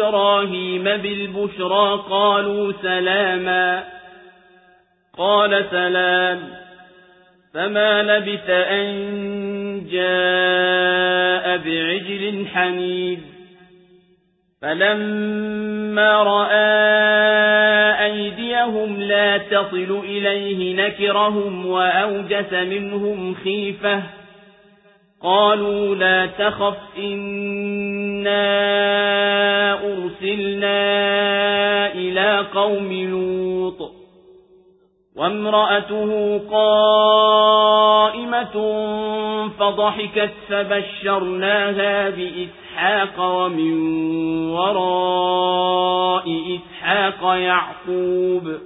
إبراهيم بالبشرى قالوا سلاما. قال سلام. فما لبث أن جاء بعجل حنيذ فلما رأى أيديهم لا تصل إليه نكرهم وأوجس منهم خيفة. قالوا لا تخف إنا أرسلنا إلى قوم لوط وامرأته قائمة فضحكت فبشرناها بإسحاق ومن وراء إسحاق يعقوب